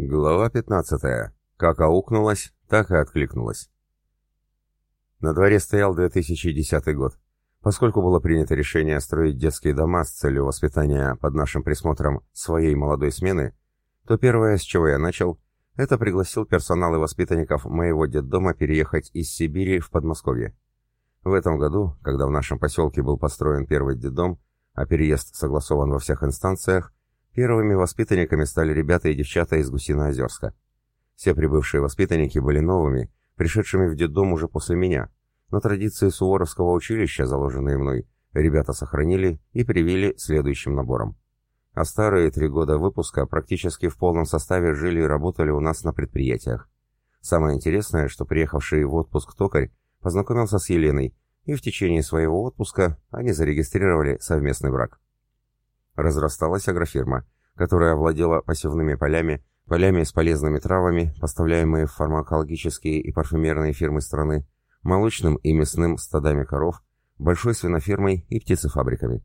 Глава 15. Как аукнулась, так и откликнулась. На дворе стоял 2010 год. Поскольку было принято решение строить детские дома с целью воспитания под нашим присмотром своей молодой смены, то первое, с чего я начал, это пригласил персонал и воспитанников моего детдома переехать из Сибири в Подмосковье. В этом году, когда в нашем поселке был построен первый детдом, а переезд согласован во всех инстанциях, Первыми воспитанниками стали ребята и девчата из Гусиноозерска. Все прибывшие воспитанники были новыми, пришедшими в детдом уже после меня, но традиции Суворовского училища, заложенные мной, ребята сохранили и привили следующим набором. А старые три года выпуска практически в полном составе жили и работали у нас на предприятиях. Самое интересное, что приехавший в отпуск токарь познакомился с Еленой, и в течение своего отпуска они зарегистрировали совместный брак разрасталась агрофирма, которая владела посевными полями, полями с полезными травами, поставляемые в фармакологические и парфюмерные фирмы страны, молочным и мясным стадами коров, большой свинофермой и птицефабриками.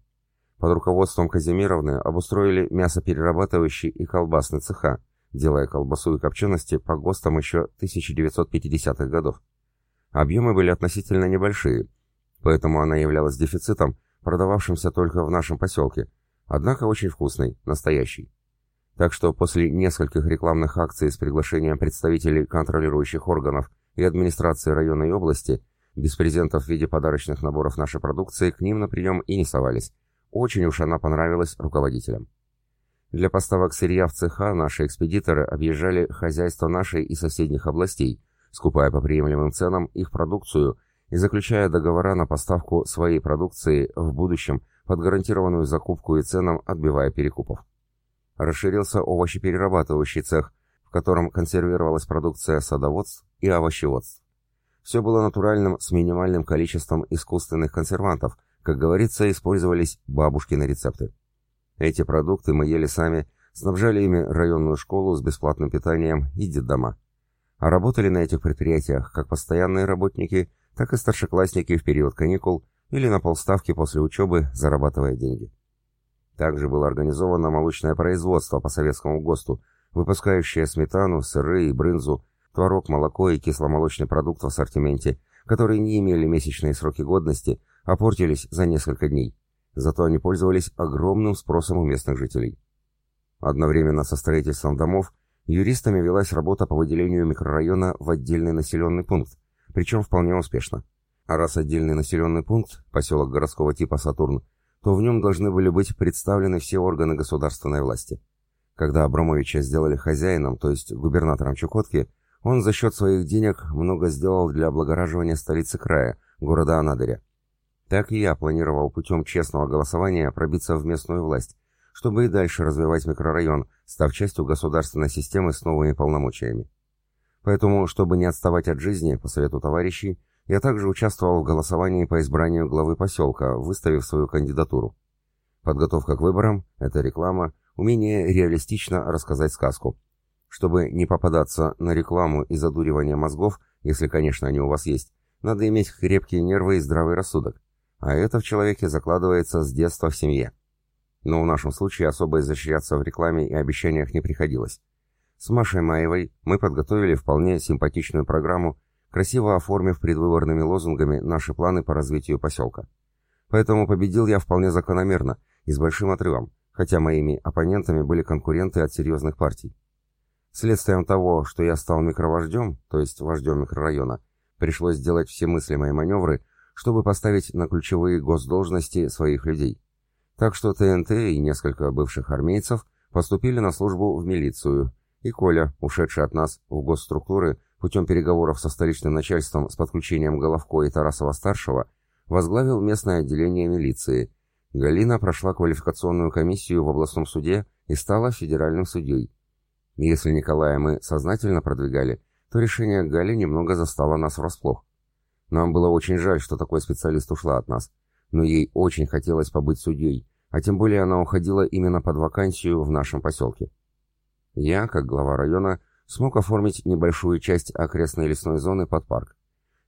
Под руководством Казимировны обустроили мясоперерабатывающий и колбасный цеха, делая колбасу и копчености по ГОСТам еще 1950-х годов. Объемы были относительно небольшие, поэтому она являлась дефицитом, продававшимся только в нашем поселке – Однако очень вкусный, настоящий. Так что после нескольких рекламных акций с приглашением представителей контролирующих органов и администрации района и области, без презентов в виде подарочных наборов нашей продукции к ним на прием и не совались. Очень уж она понравилась руководителям. Для поставок сырья в цеха наши экспедиторы объезжали хозяйства нашей и соседних областей, скупая по приемлемым ценам их продукцию и заключая договора на поставку своей продукции в будущем под гарантированную закупку и ценам отбивая перекупов. Расширился овощеперерабатывающий цех, в котором консервировалась продукция садоводств и овощеводств. Все было натуральным с минимальным количеством искусственных консервантов, как говорится, использовались бабушкины рецепты. Эти продукты мы ели сами, снабжали ими районную школу с бесплатным питанием и детдома. А работали на этих предприятиях как постоянные работники, так и старшеклассники в период каникул или на полставки после учебы, зарабатывая деньги. Также было организовано молочное производство по советскому ГОСТу, выпускающее сметану, сыры и брынзу, творог, молоко и кисломолочный продукт в ассортименте, которые не имели месячные сроки годности, а портились за несколько дней. Зато они пользовались огромным спросом у местных жителей. Одновременно со строительством домов юристами велась работа по выделению микрорайона в отдельный населенный пункт, причем вполне успешно. А раз отдельный населенный пункт, поселок городского типа Сатурн, то в нем должны были быть представлены все органы государственной власти. Когда Абрамовича сделали хозяином, то есть губернатором Чукотки, он за счет своих денег много сделал для облагораживания столицы края, города Анадыря. Так и я планировал путем честного голосования пробиться в местную власть, чтобы и дальше развивать микрорайон, став частью государственной системы с новыми полномочиями. Поэтому, чтобы не отставать от жизни, по совету товарищей, я также участвовал в голосовании по избранию главы поселка, выставив свою кандидатуру. Подготовка к выборам – это реклама, умение реалистично рассказать сказку. Чтобы не попадаться на рекламу и задуривание мозгов, если, конечно, они у вас есть, надо иметь крепкие нервы и здравый рассудок. А это в человеке закладывается с детства в семье. Но в нашем случае особо изощряться в рекламе и обещаниях не приходилось. С Машей Маевой мы подготовили вполне симпатичную программу красиво оформив предвыборными лозунгами наши планы по развитию поселка. Поэтому победил я вполне закономерно и с большим отрывом, хотя моими оппонентами были конкуренты от серьезных партий. Следствием того, что я стал микровождем, то есть вождем микрорайона, пришлось сделать все мыслимые маневры, чтобы поставить на ключевые госдолжности своих людей. Так что ТНТ и несколько бывших армейцев поступили на службу в милицию, и Коля, ушедший от нас в госструктуры, путем переговоров со столичным начальством с подключением Головко и Тарасова-старшего, возглавил местное отделение милиции. Галина прошла квалификационную комиссию в областном суде и стала федеральным судьей. Если Николая мы сознательно продвигали, то решение Гали немного застало нас врасплох. Нам было очень жаль, что такой специалист ушла от нас, но ей очень хотелось побыть судьей, а тем более она уходила именно под вакансию в нашем поселке. Я, как глава района, смог оформить небольшую часть окрестной лесной зоны под парк.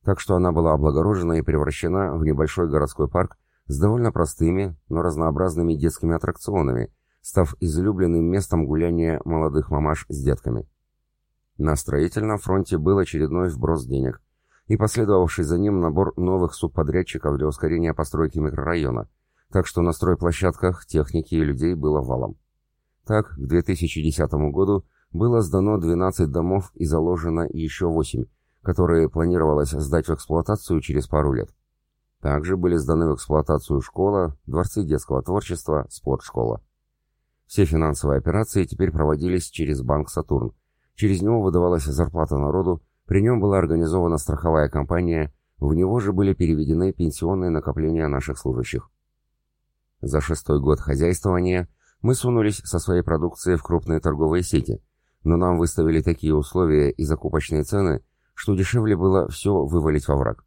Так что она была облагорожена и превращена в небольшой городской парк с довольно простыми, но разнообразными детскими аттракционами, став излюбленным местом гуляния молодых мамаш с детками. На строительном фронте был очередной вброс денег и последовавший за ним набор новых субподрядчиков для ускорения постройки микрорайона, так что на стройплощадках техники и людей было валом. Так, к 2010 году было сдано 12 домов и заложено еще 8, которые планировалось сдать в эксплуатацию через пару лет. Также были сданы в эксплуатацию школа, дворцы детского творчества, спортшкола. Все финансовые операции теперь проводились через банк «Сатурн». Через него выдавалась зарплата народу, при нем была организована страховая компания, в него же были переведены пенсионные накопления наших служащих. За шестой год хозяйствования мы сунулись со своей продукцией в крупные торговые сети, но нам выставили такие условия и закупочные цены, что дешевле было все вывалить во враг.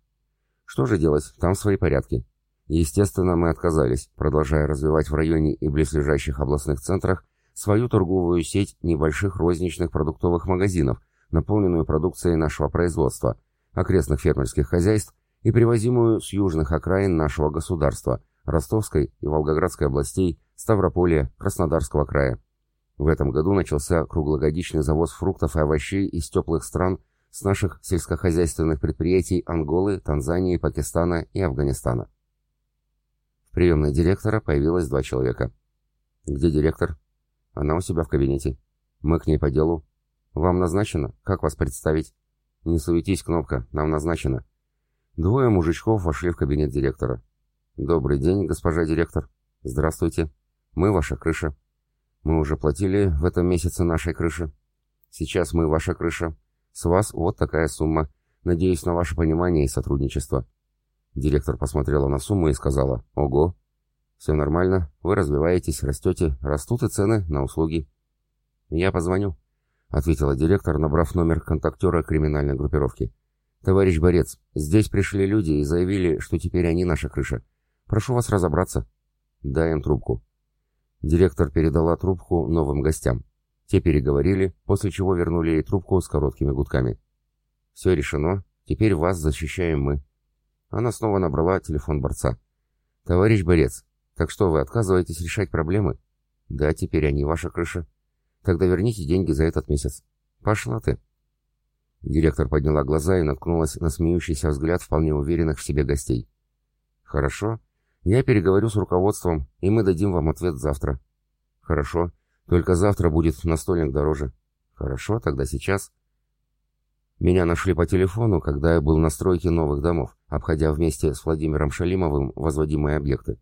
Что же делать, там свои порядки. Естественно, мы отказались, продолжая развивать в районе и близлежащих областных центрах свою торговую сеть небольших розничных продуктовых магазинов, наполненную продукцией нашего производства, окрестных фермерских хозяйств и привозимую с южных окраин нашего государства, Ростовской и Волгоградской областей, Ставрополя, Краснодарского края. В этом году начался круглогодичный завоз фруктов и овощей из теплых стран с наших сельскохозяйственных предприятий Анголы, Танзании, Пакистана и Афганистана. В приемной директора появилось два человека. «Где директор?» «Она у себя в кабинете. Мы к ней по делу. Вам назначено? Как вас представить?» «Не суетись, Кнопка, нам назначено». Двое мужичков вошли в кабинет директора. «Добрый день, госпожа директор. Здравствуйте. Мы ваша крыша. Мы уже платили в этом месяце нашей крыши. Сейчас мы ваша крыша. С вас вот такая сумма. Надеюсь на ваше понимание и сотрудничество». Директор посмотрела на сумму и сказала, «Ого, все нормально, вы развиваетесь, растете, растут и цены на услуги». «Я позвоню», — ответила директор, набрав номер контактера криминальной группировки. «Товарищ Борец, здесь пришли люди и заявили, что теперь они наша крыша. Прошу вас разобраться». «Дай им трубку». Директор передала трубку новым гостям. Те переговорили, после чего вернули ей трубку с короткими гудками. «Все решено. Теперь вас защищаем мы». Она снова набрала телефон борца. «Товарищ борец, так что вы отказываетесь решать проблемы?» «Да, теперь они ваша крыша. Тогда верните деньги за этот месяц». «Пошла ты». Директор подняла глаза и наткнулась на смеющийся взгляд вполне уверенных в себе гостей. «Хорошо. Я переговорю с руководством, и мы дадим вам ответ завтра». «Хорошо. Только завтра будет настольник дороже. Хорошо, тогда сейчас. Меня нашли по телефону, когда я был на стройке новых домов, обходя вместе с Владимиром Шалимовым возводимые объекты.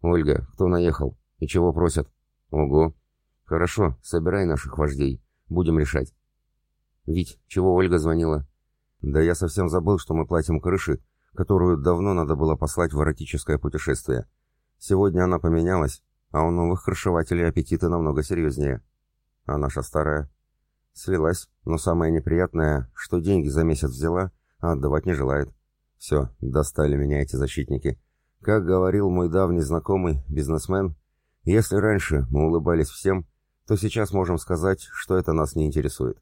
Ольга, кто наехал? И чего просят? Ого. Хорошо, собирай наших вождей. Будем решать. Вить, чего Ольга звонила? Да я совсем забыл, что мы платим крыши, которую давно надо было послать в эротическое путешествие. Сегодня она поменялась, а у новых крышевателей аппетиты намного серьезнее. А наша старая? Слилась, но самое неприятное, что деньги за месяц взяла, а отдавать не желает. Все, достали меня эти защитники. Как говорил мой давний знакомый, бизнесмен, если раньше мы улыбались всем, то сейчас можем сказать, что это нас не интересует.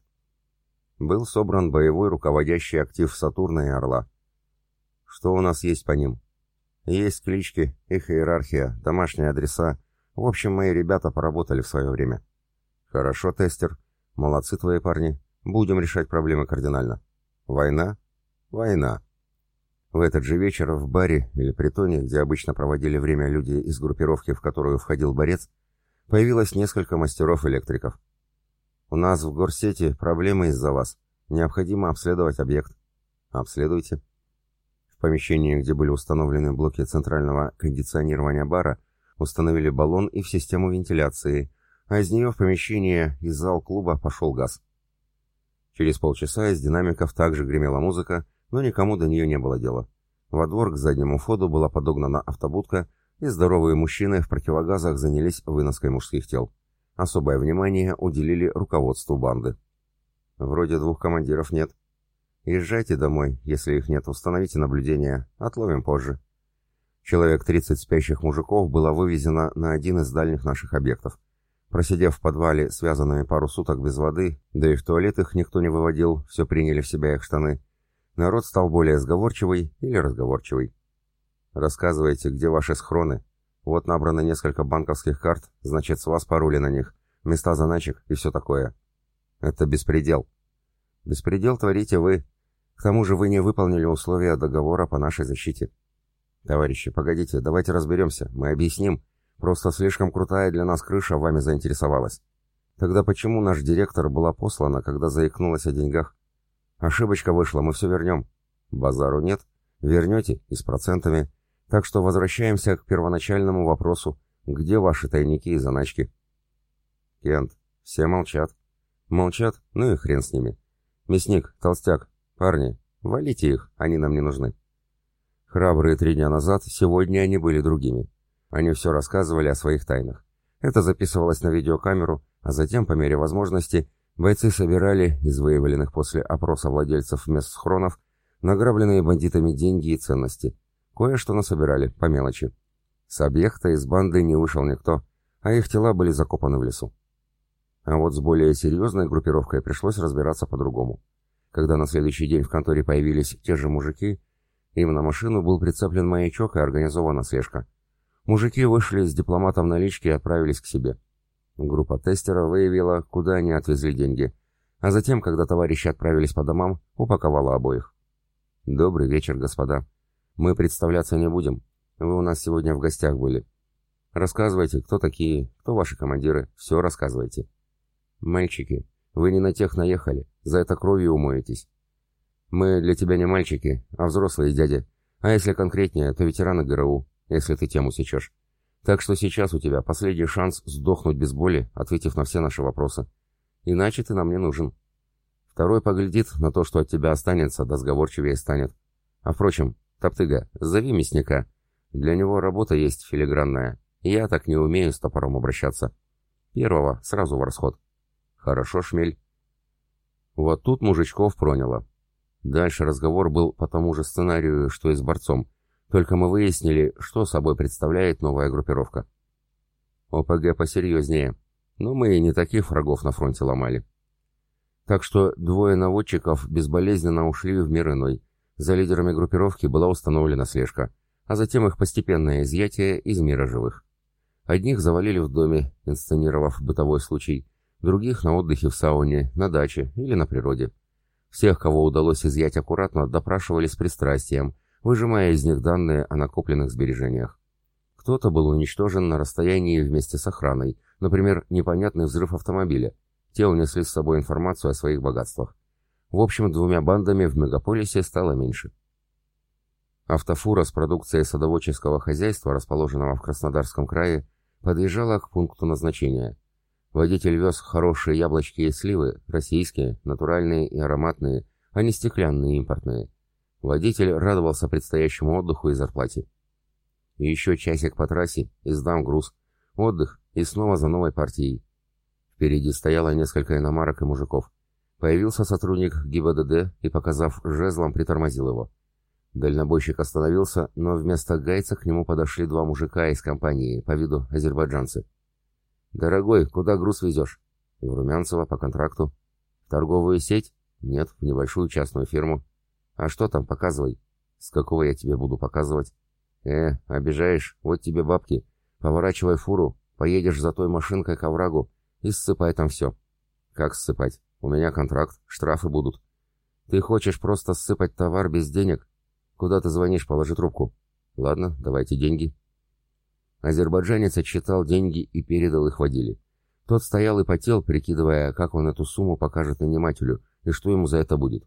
Был собран боевой руководящий актив Сатурна и Орла. Что у нас есть по ним? Есть клички, их иерархия, домашние адреса, в общем, мои ребята поработали в свое время. Хорошо, тестер. Молодцы твои парни. Будем решать проблемы кардинально. Война? Война. В этот же вечер в баре или притоне, где обычно проводили время люди из группировки, в которую входил борец, появилось несколько мастеров-электриков. «У нас в горсети проблемы из-за вас. Необходимо обследовать объект». «Обследуйте». В помещении, где были установлены блоки центрального кондиционирования бара, установили баллон и в систему вентиляции, а из нее в помещение из зал клуба пошел газ. Через полчаса из динамиков также гремела музыка, но никому до нее не было дела. Во двор к заднему входу была подогнана автобудка, и здоровые мужчины в противогазах занялись выноской мужских тел. Особое внимание уделили руководству банды. Вроде двух командиров нет. Езжайте домой, если их нет, установите наблюдение, отловим позже. Человек 30 спящих мужиков было вывезено на один из дальних наших объектов. Просидев в подвале связанными пару суток без воды, да и в туалет их никто не выводил, все приняли в себя их штаны, народ стал более сговорчивый или разговорчивый. «Рассказывайте, где ваши схроны? Вот набрано несколько банковских карт, значит, с вас пароли на них, места заначек и все такое». «Это беспредел. Беспредел творите вы. К тому же вы не выполнили условия договора по нашей защите. Товарищи, погодите, давайте разберемся, мы объясним. Просто слишком крутая для нас крыша вами заинтересовалась. Тогда почему наш директор была послана, когда заикнулась о деньгах? Ошибочка вышла, мы все вернем. Базару нет. Вернете и с процентами. Так что возвращаемся к первоначальному вопросу. Где ваши тайники и заначки? Кент, все молчат. Молчат, ну и хрен с ними. Мясник, толстяк, парни, валите их, они нам не нужны. Храбрые три дня назад, сегодня они были другими. Они все рассказывали о своих тайнах. Это записывалось на видеокамеру, а затем, по мере возможности, бойцы собирали из выявленных после опроса владельцев мест схронов награбленные бандитами деньги и ценности. Кое-что насобирали, по мелочи. С объекта из банды не вышел никто, а их тела были закопаны в лесу. А вот с более серьезной группировкой пришлось разбираться по-другому. Когда на следующий день в конторе появились те же мужики, им на машину был прицеплен маячок и организована слежка. Мужики вышли с дипломатом налички и отправились к себе. Группа тестера выявила, куда они отвезли деньги, а затем, когда товарищи отправились по домам, упаковала обоих. «Добрый вечер, господа. Мы представляться не будем. Вы у нас сегодня в гостях были. Рассказывайте, кто такие, кто ваши командиры, все рассказывайте». «Мальчики, вы не на тех наехали, за это кровью умоетесь. Мы для тебя не мальчики, а взрослые дяди, а если конкретнее, то ветераны ГРУ, если ты тему сечешь. Так что сейчас у тебя последний шанс сдохнуть без боли, ответив на все наши вопросы. Иначе ты нам не нужен. Второй поглядит на то, что от тебя останется, да сговорчивее станет. А впрочем, Топтыга, зови мясника. Для него работа есть филигранная. Я так не умею с топором обращаться. Первого сразу в расход. «Хорошо, шмель». Вот тут мужичков проняло. Дальше разговор был по тому же сценарию, что и с борцом, только мы выяснили, что собой представляет новая группировка. ОПГ посерьезнее, но мы и не таких врагов на фронте ломали. Так что двое наводчиков безболезненно ушли в мир иной. За лидерами группировки была установлена слежка, а затем их постепенное изъятие из мира живых. Одних завалили в доме, инсценировав бытовой случай, других на отдыхе в сауне, на даче или на природе. Всех, кого удалось изъять аккуратно, допрашивали с пристрастием, выжимая из них данные о накопленных сбережениях. Кто-то был уничтожен на расстоянии вместе с охраной, например, непонятный взрыв автомобиля. Те унесли с собой информацию о своих богатствах. В общем, двумя бандами в мегаполисе стало меньше. Автофура с продукцией садоводческого хозяйства, расположенного в Краснодарском крае, подъезжала к пункту назначения – Водитель вез хорошие яблочки и сливы, российские, натуральные и ароматные, а не стеклянные импортные. Водитель радовался предстоящему отдыху и зарплате. Еще часик по трассе, и сдам груз. Отдых, и снова за новой партией. Впереди стояло несколько иномарок и мужиков. Появился сотрудник ГИБДД и, показав жезлом, притормозил его. Дальнобойщик остановился, но вместо гайца к нему подошли два мужика из компании, по виду азербайджанцы. «Дорогой, куда груз везешь?» «В Румянцево, по контракту». «В торговую сеть?» «Нет, в небольшую частную фирму». «А что там, показывай». «С какого я тебе буду показывать?» «Э, обижаешь, вот тебе бабки. Поворачивай фуру, поедешь за той машинкой к оврагу и ссыпай там все». «Как ссыпать? У меня контракт, штрафы будут». «Ты хочешь просто ссыпать товар без денег? Куда ты звонишь, положи трубку». «Ладно, давайте деньги». Азербайджанец отсчитал деньги и передал их водиле. Тот стоял и потел, прикидывая, как он эту сумму покажет нанимателю и что ему за это будет.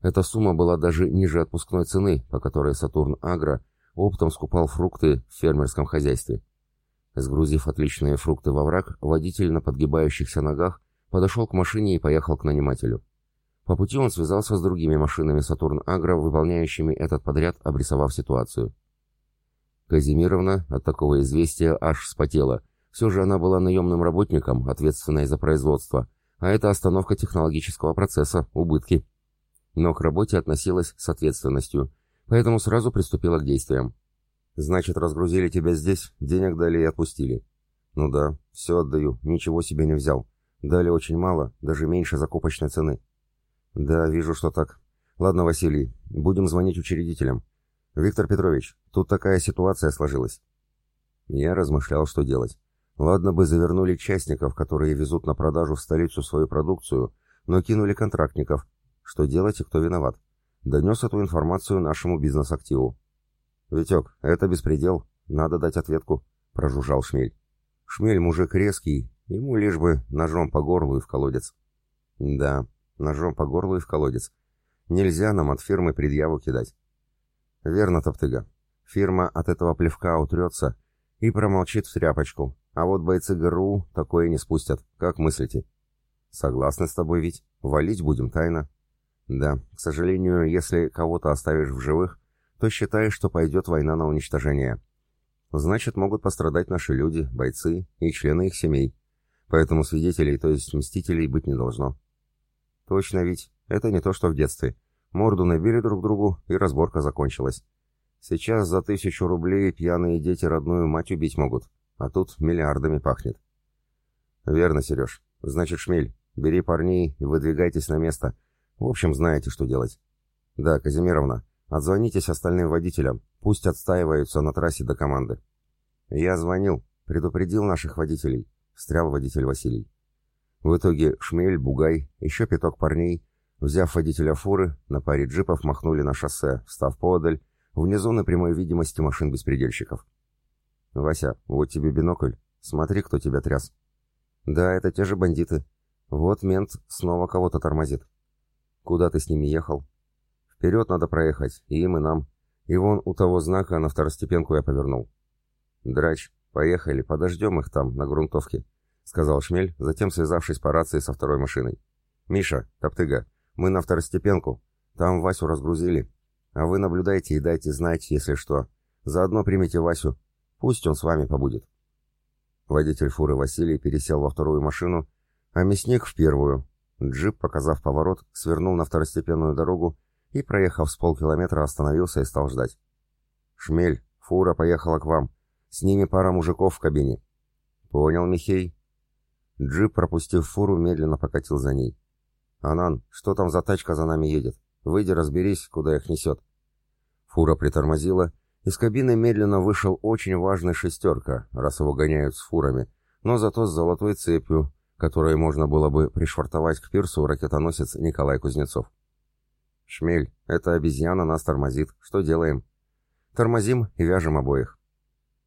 Эта сумма была даже ниже отпускной цены, по которой Сатурн Агро оптом скупал фрукты в фермерском хозяйстве. Сгрузив отличные фрукты во враг, водитель на подгибающихся ногах подошел к машине и поехал к нанимателю. По пути он связался с другими машинами Сатурн Агро, выполняющими этот подряд, обрисовав ситуацию. Казимировна от такого известия аж вспотела. Все же она была наемным работником, ответственной за производство, а это остановка технологического процесса, убытки. Но к работе относилась с ответственностью, поэтому сразу приступила к действиям. «Значит, разгрузили тебя здесь, денег дали и отпустили». «Ну да, все отдаю, ничего себе не взял. Дали очень мало, даже меньше закупочной цены». «Да, вижу, что так. Ладно, Василий, будем звонить учредителям. «Виктор Петрович, тут такая ситуация сложилась». Я размышлял, что делать. Ладно бы завернули частников, которые везут на продажу в столицу свою продукцию, но кинули контрактников. что делать и кто виноват. Донес эту информацию нашему бизнес-активу. «Витек, это беспредел. Надо дать ответку», — прожужжал Шмель. Шмель мужик резкий, ему лишь бы ножом по горлу и в колодец. Да, ножом по горлу и в колодец. Нельзя нам от фирмы предъяву кидать. Верно, Топтыга. Фирма от этого плевка утрется и промолчит в тряпочку, а вот бойцы ГРУ такое не спустят. Как мыслите? Согласны с тобой, ведь? Валить будем тайно. Да, к сожалению, если кого-то оставишь в живых, то считаешь, что пойдет война на уничтожение. Значит, могут пострадать наши люди, бойцы и члены их семей. Поэтому свидетелей, то есть мстителей, быть не должно. Точно ведь, это не то, что в детстве. Морду набили друг другу, и разборка закончилась. Сейчас за тысячу рублей пьяные дети родную мать убить могут, а тут миллиардами пахнет. Верно, Сереж. Значит, Шмель, бери парней и выдвигайтесь на место. В общем, знаете, что делать. Да, Казимировна, отзвонитесь остальным водителям, пусть отстаиваются на трассе до команды. Я звонил, предупредил наших водителей, встрял водитель Василий. В итоге Шмель, Бугай, еще пяток парней, взяв водителя фуры, на паре джипов махнули на шоссе, встав поодаль, вне зоны прямой видимости машин-беспредельщиков. «Вася, вот тебе бинокль. Смотри, кто тебя тряс». «Да, это те же бандиты. Вот мент снова кого-то тормозит». «Куда ты с ними ехал?» «Вперед надо проехать, и им, и нам. И вон у того знака на второстепенку я повернул». «Драч, поехали, подождем их там, на грунтовке», — сказал Шмель, затем связавшись по рации со второй машиной. «Миша, Топтыга, мы на второстепенку. Там Васю разгрузили. А вы наблюдайте и дайте знать, если что. Заодно примите Васю. Пусть он с вами побудет». Водитель фуры Василий пересел во вторую машину, а мясник в первую. Джип, показав поворот, свернул на второстепенную дорогу и, проехав с полкилометра, остановился и стал ждать. «Шмель, фура поехала к вам. С ними пара мужиков в кабине». «Понял, Михей». Джип, пропустив фуру, медленно покатил за ней. «Анан, что там за тачка за нами едет? Выйди, разберись, куда их несет». Фура притормозила. Из кабины медленно вышел очень важный шестерка, раз его гоняют с фурами, но зато с золотой цепью, которой можно было бы пришвартовать к пирсу ракетоносец Николай Кузнецов. «Шмель, эта обезьяна нас тормозит. Что делаем?» «Тормозим и вяжем обоих».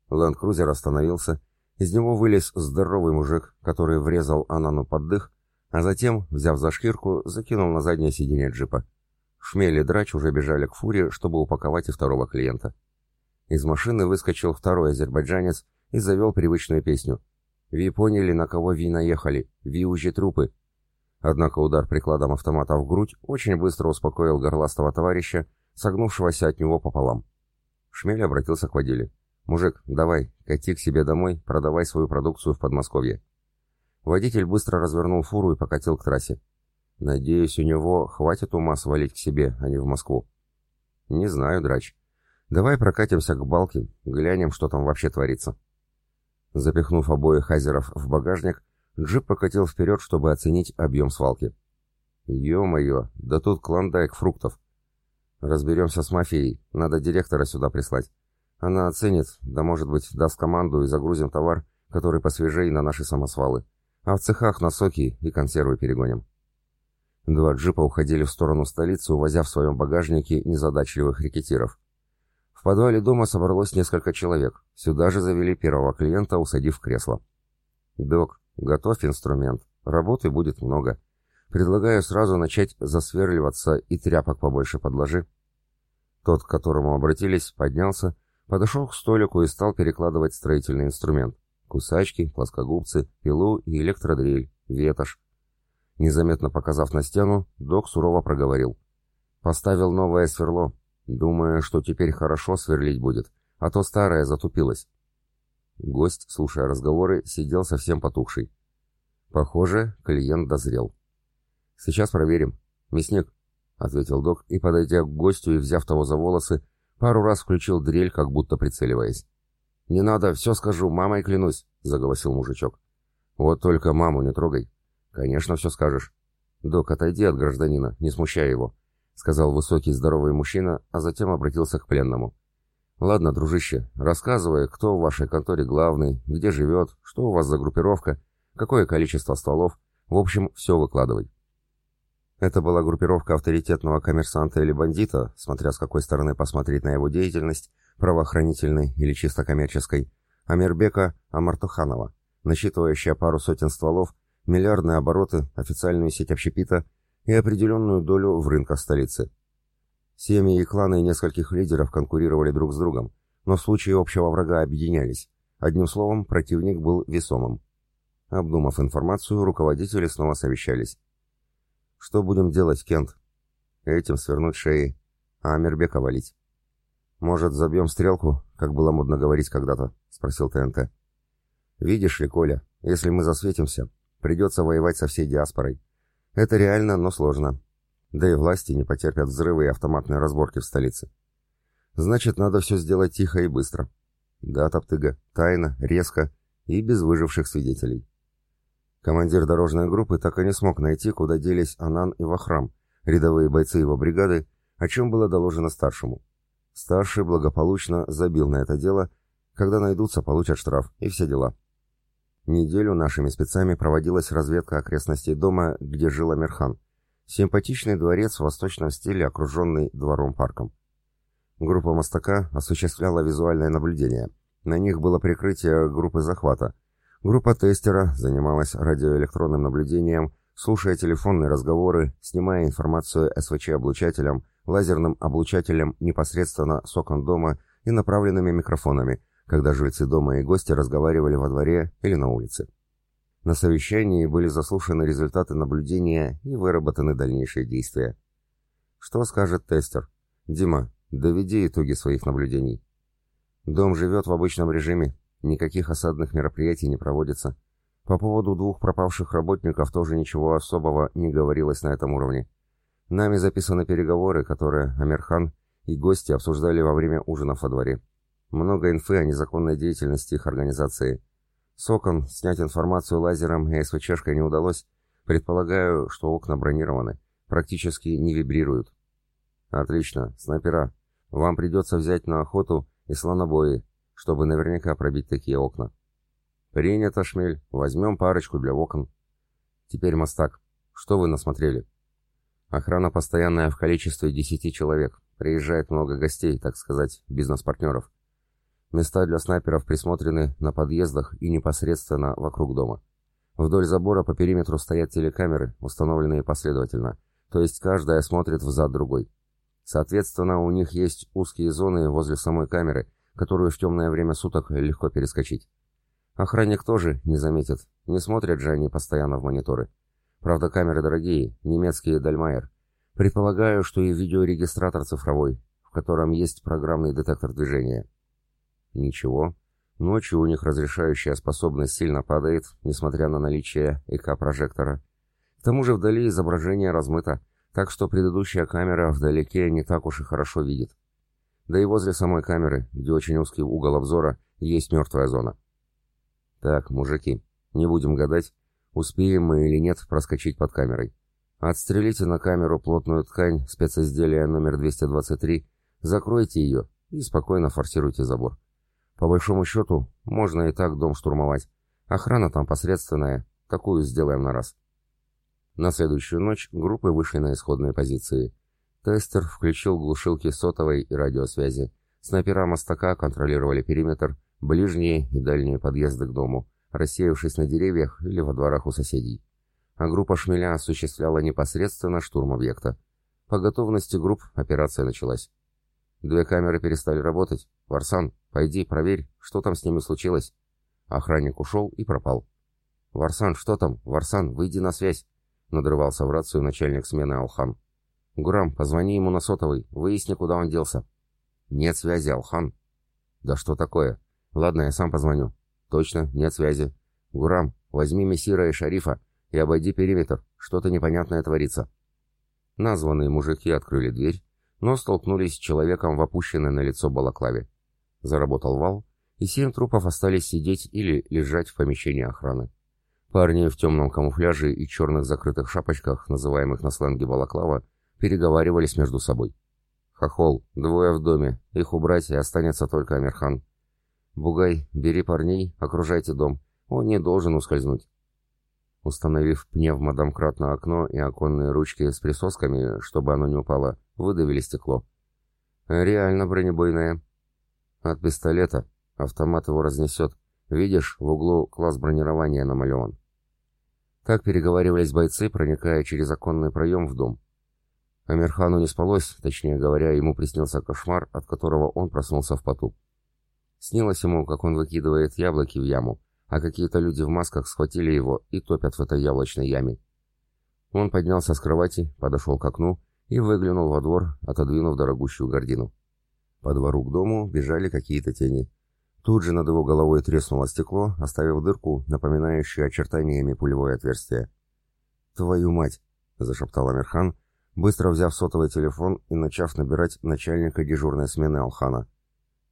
Ленд-крузер остановился. Из него вылез здоровый мужик, который врезал Анану под дых, а затем, взяв за шкирку, закинул на заднее сиденье джипа. Шмель и Драч уже бежали к фуре, чтобы упаковать и второго клиента. Из машины выскочил второй азербайджанец и завел привычную песню. «Ви поняли, на кого Ви наехали? Ви уже трупы!» Однако удар прикладом автомата в грудь очень быстро успокоил горластого товарища, согнувшегося от него пополам. Шмель обратился к водиле. «Мужик, давай, кати к себе домой, продавай свою продукцию в Подмосковье». Водитель быстро развернул фуру и покатил к трассе. Надеюсь, у него хватит ума свалить к себе, а не в Москву. Не знаю, драч. Давай прокатимся к балке, глянем, что там вообще творится. Запихнув обоих азеров в багажник, джип покатил вперед, чтобы оценить объем свалки. Ё-моё, да тут клондайк фруктов. Разберемся с мафией, надо директора сюда прислать. Она оценит, да может быть даст команду и загрузим товар, который посвежей на наши самосвалы. А в цехах на соки и консервы перегоним. Два джипа уходили в сторону столицы, увозя в своем багажнике незадачливых рекетиров. В подвале дома собралось несколько человек. Сюда же завели первого клиента, усадив кресло. «Док, готовь инструмент. Работы будет много. Предлагаю сразу начать засверливаться и тряпок побольше подложи». Тот, к которому обратились, поднялся, подошел к столику и стал перекладывать строительный инструмент. Кусачки, плоскогубцы, пилу и электродрель, ветошь. Незаметно показав на стену, док сурово проговорил. «Поставил новое сверло. Думаю, что теперь хорошо сверлить будет, а то старое затупилось». Гость, слушая разговоры, сидел совсем потухший. Похоже, клиент дозрел. «Сейчас проверим. Мясник», — ответил док, и, подойдя к гостю и взяв того за волосы, пару раз включил дрель, как будто прицеливаясь. «Не надо, все скажу, мамой клянусь», — заголосил мужичок. «Вот только маму не трогай. «Конечно, все скажешь». «Док, отойди от гражданина, не смущай его», — сказал высокий здоровый мужчина, а затем обратился к пленному. «Ладно, дружище, рассказывай, кто в вашей конторе главный, где живет, что у вас за группировка, какое количество стволов, в общем, все выкладывай». Это была группировка авторитетного коммерсанта или бандита, смотря с какой стороны посмотреть на его деятельность, правоохранительной или чисто коммерческой, Амирбека Амартуханова, насчитывающая пару сотен стволов, миллиардные обороты, официальную сеть общепита и определенную долю в рынках столицы. Семьи и кланы нескольких лидеров конкурировали друг с другом, но в случае общего врага объединялись. Одним словом, противник был весомым. Обдумав информацию, руководители снова совещались. «Что будем делать, Кент?» «Этим свернуть шеи, а Амирбека валить». «Может, забьем стрелку, как было модно говорить когда-то?» — спросил ТНТ. «Видишь ли, Коля, если мы засветимся, придется воевать со всей диаспорой. Это реально, но сложно. Да и власти не потерпят взрывы и автоматные разборки в столице. Значит, надо все сделать тихо и быстро. Да, Топтыга, тайно, резко и без выживших свидетелей. Командир дорожной группы так и не смог найти, куда делись Анан и Вахрам, рядовые бойцы его бригады, о чем было доложено старшему. Старший благополучно забил на это дело, когда найдутся, получат штраф и все дела. Неделю нашими спецами проводилась разведка окрестностей дома, где жил Амирхан. Симпатичный дворец в восточном стиле, окруженный двором-парком. Группа «Мостака» осуществляла визуальное наблюдение. На них было прикрытие группы захвата. Группа тестера занималась радиоэлектронным наблюдением, слушая телефонные разговоры, снимая информацию СВЧ-облучателем, лазерным облучателем непосредственно с окон дома и направленными микрофонами, когда жильцы дома и гости разговаривали во дворе или на улице. На совещании были заслушаны результаты наблюдения и выработаны дальнейшие действия. Что скажет тестер? Дима, Доведи итоги своих наблюдений. Дом живет в обычном режиме, никаких осадных мероприятий не проводится. По поводу двух пропавших работников тоже ничего особого не говорилось на этом уровне. Нами записаны переговоры, которые Амирхан и гости обсуждали во время ужинов во дворе. Много инфы о незаконной деятельности их организации. С окон снять информацию лазером и СВЧшкой не удалось. Предполагаю, что окна бронированы, практически не вибрируют. Отлично, снайпера. Вам придется взять на охоту и слонобои, чтобы наверняка пробить такие окна. Принято, Шмель. Возьмем парочку для окон. Теперь мостак. Что вы насмотрели? Охрана постоянная в количестве десяти человек. Приезжает много гостей, так сказать, бизнес-партнеров. Места для снайперов присмотрены на подъездах и непосредственно вокруг дома. Вдоль забора по периметру стоят телекамеры, установленные последовательно, то есть каждая смотрит в зад другой. Соответственно, у них есть узкие зоны возле самой камеры, которую в темное время суток легко перескочить. Охранник тоже не заметит, не смотрят же они постоянно в мониторы. Правда, камеры дорогие, немецкие Дальмайер. Предполагаю, что и видеорегистратор цифровой, в котором есть программный детектор движения. Ничего. Ночью у них разрешающая способность сильно падает, несмотря на наличие ЭК-прожектора. К тому же вдали изображение размыто, так что предыдущая камера вдалеке не так уж и хорошо видит. Да и возле самой камеры, где очень узкий угол обзора, есть мертвая зона. Так, мужики, не будем гадать, успеем мы или нет проскочить под камерой. Отстрелите на камеру плотную ткань специзделия номер 223, закройте ее и спокойно форсируйте забор. По большому счету, можно и так дом штурмовать. Охрана там посредственная, такую сделаем на раз. На следующую ночь группы вышли на исходные позиции. Тестер включил глушилки сотовой и радиосвязи. Снайпера мостака контролировали периметр, ближние и дальние подъезды к дому, рассеявшись на деревьях или во дворах у соседей. А группа шмеля осуществляла непосредственно штурм объекта. По готовности групп операция началась. Две камеры перестали работать. «Варсан, пойди, проверь, что там с ними случилось». Охранник ушел и пропал. «Варсан, что там? Варсан, выйди на связь!» надрывался в рацию начальник смены Алхан. «Гурам, позвони ему на сотовый, выясни, куда он делся». «Нет связи, Алхан». «Да что такое? Ладно, я сам позвоню». «Точно, нет связи». «Гурам, возьми мессира и шарифа и обойди периметр, что-то непонятное творится». Названные мужики открыли дверь, но столкнулись с человеком в опущенной на лицо балаклаве. Заработал вал, и семь трупов остались сидеть или лежать в помещении охраны. Парни в темном камуфляже и черных закрытых шапочках, называемых на сленге балаклава, переговаривались между собой. «Хохол, двое в доме, их убрать и останется только Амирхан. Бугай, бери парней, окружайте дом, он не должен ускользнуть». установив пневмодомкрат на окно и оконные ручки с присосками, чтобы оно не упало, выдавили стекло. Реально бронебойное. От пистолета автомат его разнесет. Видишь, в углу класс бронирования намалеван. Так переговаривались бойцы, проникая через оконный проем в дом. Амирхану не спалось, точнее говоря, ему приснился кошмар, от которого он проснулся в поту. Снилось ему, как он выкидывает яблоки в яму, а какие-то люди в масках схватили его и топят в этой яблочной яме. Он поднялся с кровати, подошел к окну и выглянул во двор, отодвинув дорогущую гордину. По двору к дому бежали какие-то тени. Тут же над его головой треснуло стекло, оставив дырку, напоминающую очертаниями пулевое отверстие. «Твою мать!» — зашептал Амирхан, быстро взяв сотовый телефон и начав набирать начальника дежурной смены Алхана.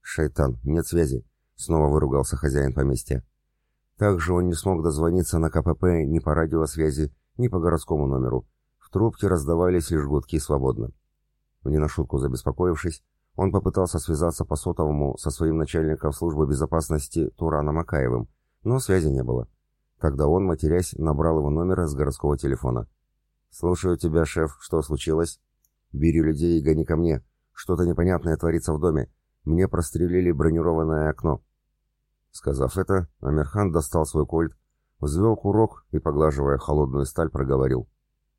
«Шайтан, нет связи!» — снова выругался хозяин поместья. Также он не смог дозвониться на КПП ни по радиосвязи, ни по городскому номеру. В трубке раздавались лишь гудки свободно. Не на шутку забеспокоившись, он попытался связаться по сотовому со своим начальником службы безопасности Тураном Акаевым, но связи не было. Тогда он, матерясь, набрал его номер с городского телефона. «Слушаю тебя, шеф. Что случилось?» «Бери людей и гони ко мне. Что-то непонятное творится в доме. Мне прострелили бронированное окно». Сказав это, Амирхан достал свой кольт, взвел курок и, поглаживая холодную сталь, проговорил.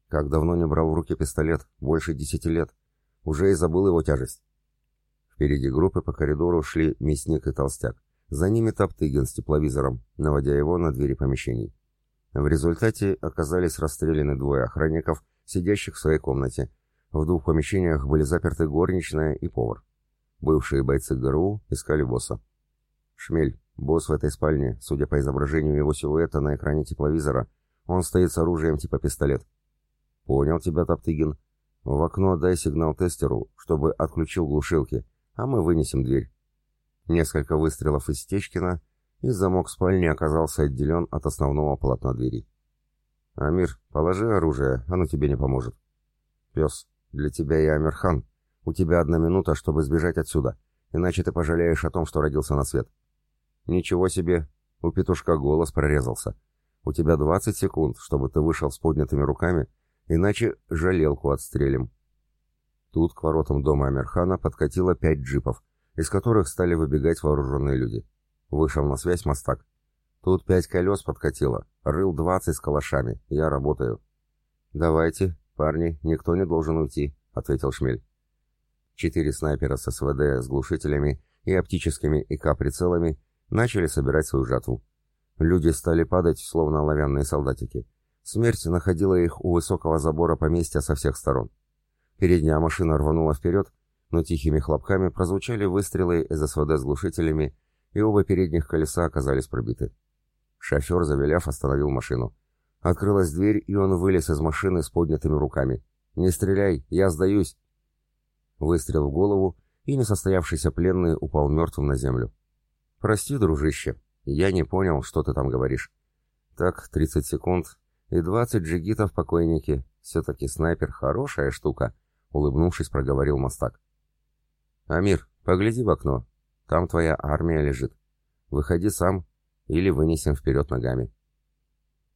Как давно не брал в руки пистолет, больше десяти лет. Уже и забыл его тяжесть. Впереди группы по коридору шли мясник и толстяк. За ними Топтыгин с тепловизором, наводя его на двери помещений. В результате оказались расстреляны двое охранников, сидящих в своей комнате. В двух помещениях были заперты горничная и повар. Бывшие бойцы ГРУ искали босса. «Шмель, Босс в этой спальне, судя по изображению его силуэта на экране тепловизора, он стоит с оружием типа пистолет. Понял тебя, Топтыгин. В окно дай сигнал тестеру, чтобы отключил глушилки, а мы вынесем дверь. Несколько выстрелов из Стечкина, и замок спальни оказался отделен от основного полотна двери. «Амир, положи оружие, оно тебе не поможет». «Пес, для тебя я Амирхан. У тебя одна минута, чтобы сбежать отсюда, иначе ты пожалеешь о том, что родился на свет». «Ничего себе!» — у петушка голос прорезался. «У тебя двадцать секунд, чтобы ты вышел с поднятыми руками, иначе жалелку отстрелим». Тут к воротам дома Амирхана подкатило пять джипов, из которых стали выбегать вооруженные люди. Вышел на связь мостак. «Тут пять колес подкатило, рыл двадцать с калашами, я работаю». «Давайте, парни, никто не должен уйти», — ответил Шмель. Четыре снайпера с СВД с глушителями и оптическими ИК-прицелами начали собирать свою жатву. Люди стали падать, словно оловянные солдатики. Смерть находила их у высокого забора поместья со всех сторон. Передняя машина рванула вперед, но тихими хлопками прозвучали выстрелы из СВД с глушителями, и оба передних колеса оказались пробиты. Шофер, завиляв, остановил машину. Открылась дверь, и он вылез из машины с поднятыми руками. «Не стреляй, я сдаюсь!» Выстрел в голову, и несостоявшийся пленный упал мертвым на землю. «Прости, дружище, я не понял, что ты там говоришь». «Так, 30 секунд, и 20 джигитов покойники. Все-таки снайпер хорошая штука», — улыбнувшись, проговорил Мастак. «Амир, погляди в окно. Там твоя армия лежит. Выходи сам или вынесем вперед ногами».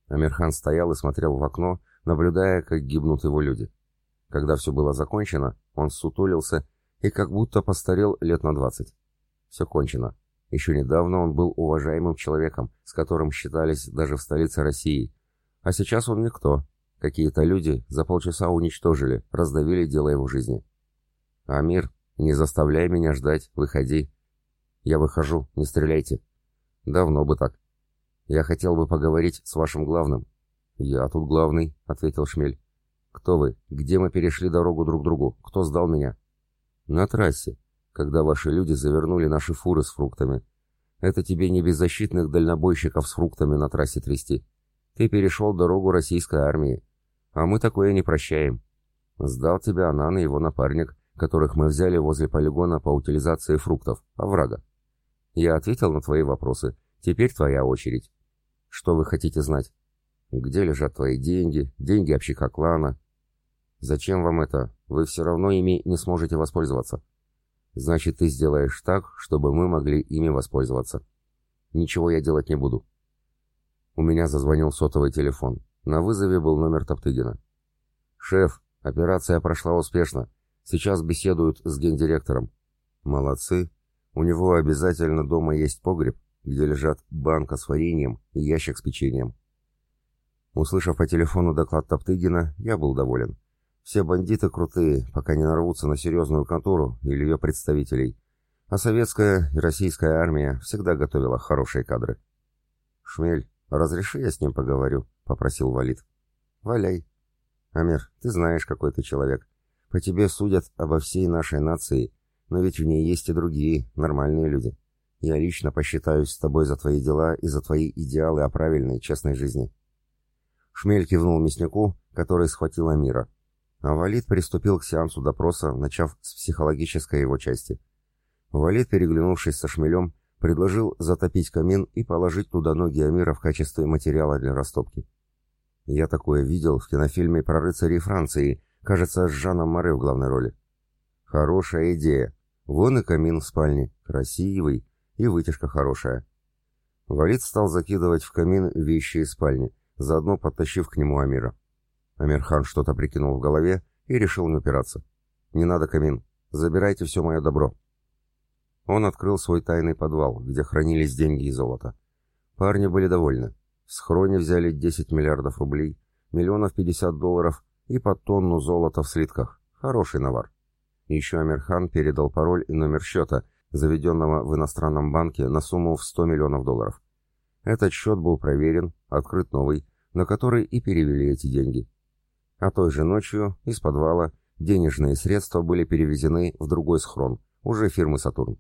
Амирхан стоял и смотрел в окно, наблюдая, как гибнут его люди. Когда все было закончено, он сутулился и как будто постарел лет на двадцать. Все кончено. Еще недавно он был уважаемым человеком, с которым считались даже в столице России. А сейчас он никто. Какие-то люди за полчаса уничтожили, раздавили дело его жизни. «Амир, не заставляй меня ждать, выходи». «Я выхожу, не стреляйте». «Давно бы так». «Я хотел бы поговорить с вашим главным». «Я тут главный», — ответил Шмель. «Кто вы? Где мы перешли дорогу друг другу? Кто сдал меня?» «На трассе когда ваши люди завернули наши фуры с фруктами. Это тебе не беззащитных дальнобойщиков с фруктами на трассе трясти. Ты перешел дорогу российской армии. А мы такое не прощаем. Сдал тебя Анан и его напарник, которых мы взяли возле полигона по утилизации фруктов, оврага. Я ответил на твои вопросы. Теперь твоя очередь. Что вы хотите знать? Где лежат твои деньги, деньги общика клана? Зачем вам это? Вы все равно ими не сможете воспользоваться. Значит, ты сделаешь так, чтобы мы могли ими воспользоваться. Ничего я делать не буду. У меня зазвонил сотовый телефон. На вызове был номер Топтыгина. «Шеф, операция прошла успешно. Сейчас беседуют с гендиректором». «Молодцы. У него обязательно дома есть погреб, где лежат банка с вареньем и ящик с печеньем». Услышав по телефону доклад Топтыгина, я был доволен. Все бандиты крутые, пока не нарвутся на серьезную контору или ее представителей. А советская и российская армия всегда готовила хорошие кадры. «Шмель, разреши я с ним поговорю?» — попросил Валид. «Валяй». «Амир, ты знаешь, какой ты человек. По тебе судят обо всей нашей нации, но ведь в ней есть и другие, нормальные люди. Я лично посчитаюсь с тобой за твои дела и за твои идеалы о правильной, честной жизни». Шмель кивнул мяснику, который схватил Амира. А Валид приступил к сеансу допроса, начав с психологической его части. Валид, переглянувшись со шмелем, предложил затопить камин и положить туда ноги Амира в качестве материала для растопки. Я такое видел в кинофильме про рыцарей Франции, кажется, с Жаном Море в главной роли. Хорошая идея. Вон и камин в спальне, красивый, и вытяжка хорошая. Валид стал закидывать в камин вещи из спальни, заодно подтащив к нему Амира. Амирхан что-то прикинул в голове и решил не упираться. «Не надо камин. Забирайте все мое добро». Он открыл свой тайный подвал, где хранились деньги и золото. Парни были довольны. В схроне взяли 10 миллиардов рублей, миллионов 50 долларов и по тонну золота в слитках. Хороший навар. Еще Амирхан передал пароль и номер счета, заведенного в иностранном банке на сумму в 100 миллионов долларов. Этот счет был проверен, открыт новый, на который и перевели эти деньги. А той же ночью из подвала денежные средства были перевезены в другой схрон, уже фирмы «Сатурн».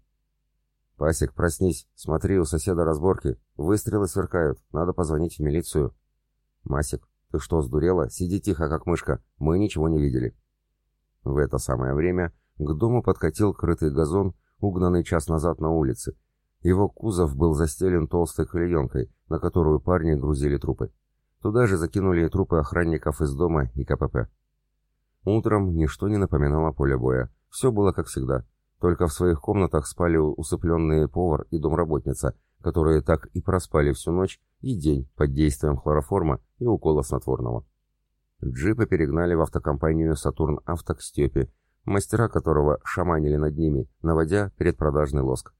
«Пасик, проснись, смотри, у соседа разборки, выстрелы сверкают, надо позвонить в милицию». «Масик, ты что, сдурела? Сиди тихо, как мышка, мы ничего не видели». В это самое время к дому подкатил крытый газон, угнанный час назад на улице. Его кузов был застелен толстой клеенкой, на которую парни грузили трупы. Туда же закинули и трупы охранников из дома и КПП. Утром ничто не напоминало поле боя. Все было как всегда. Только в своих комнатах спали усыпленные повар и домработница, которые так и проспали всю ночь и день под действием хлороформа и укола снотворного. Джипы перегнали в автокомпанию «Сатурн Авто» к Степе, мастера которого шаманили над ними, наводя предпродажный лоск.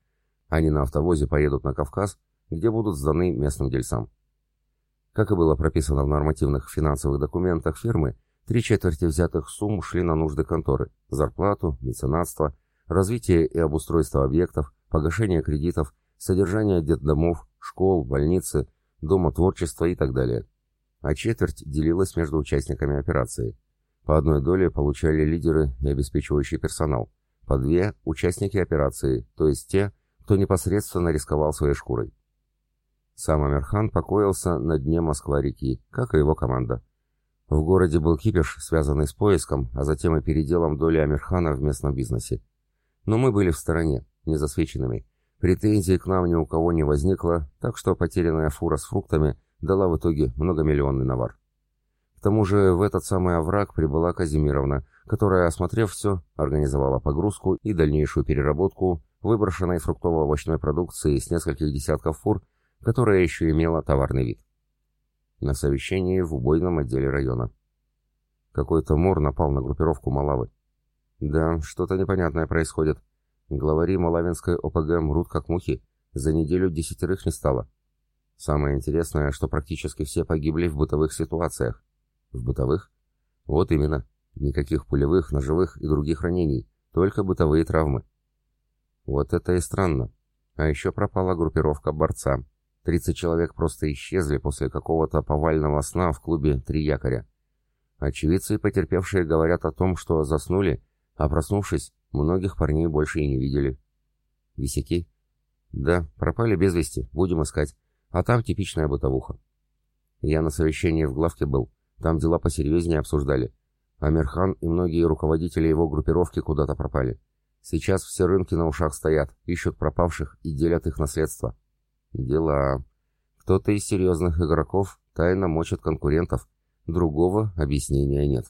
Они на автовозе поедут на Кавказ, где будут сданы местным дельцам. Как и было прописано в нормативных финансовых документах фирмы, три четверти взятых сумм шли на нужды конторы, зарплату, меценатство, развитие и обустройство объектов, погашение кредитов, содержание детдомов, школ, больницы, дома творчества и так далее. А четверть делилась между участниками операции. По одной доле получали лидеры и обеспечивающий персонал, по две – участники операции, то есть те, кто непосредственно рисковал своей шкурой. Сам Амирхан покоился на дне Москва-реки, как и его команда. В городе был кипиш, связанный с поиском, а затем и переделом доли Амирхана в местном бизнесе. Но мы были в стороне, незасвеченными. Претензий к нам ни у кого не возникло, так что потерянная фура с фруктами дала в итоге многомиллионный навар. К тому же в этот самый овраг прибыла Казимировна, которая, осмотрев все, организовала погрузку и дальнейшую переработку выброшенной фруктово-овощной продукции с нескольких десятков фур которая еще имела товарный вид. На совещании в убойном отделе района. Какой-то мор напал на группировку Малавы. Да, что-то непонятное происходит. Главари Малавинской ОПГ мрут как мухи. За неделю десятерых не стало. Самое интересное, что практически все погибли в бытовых ситуациях. В бытовых? Вот именно. Никаких пулевых, ножевых и других ранений. Только бытовые травмы. Вот это и странно. А еще пропала группировка борца, 30 человек просто исчезли после какого-то повального сна в клубе «Три якоря». Очевидцы и потерпевшие говорят о том, что заснули, а проснувшись, многих парней больше и не видели. Висяки? Да, пропали без вести, будем искать. А там типичная бытовуха. Я на совещании в главке был, там дела посерьезнее обсуждали. Амирхан и многие руководители его группировки куда-то пропали. Сейчас все рынки на ушах стоят, ищут пропавших и делят их наследство. Дела. Кто-то из серьезных игроков тайно мочит конкурентов. Другого объяснения нет.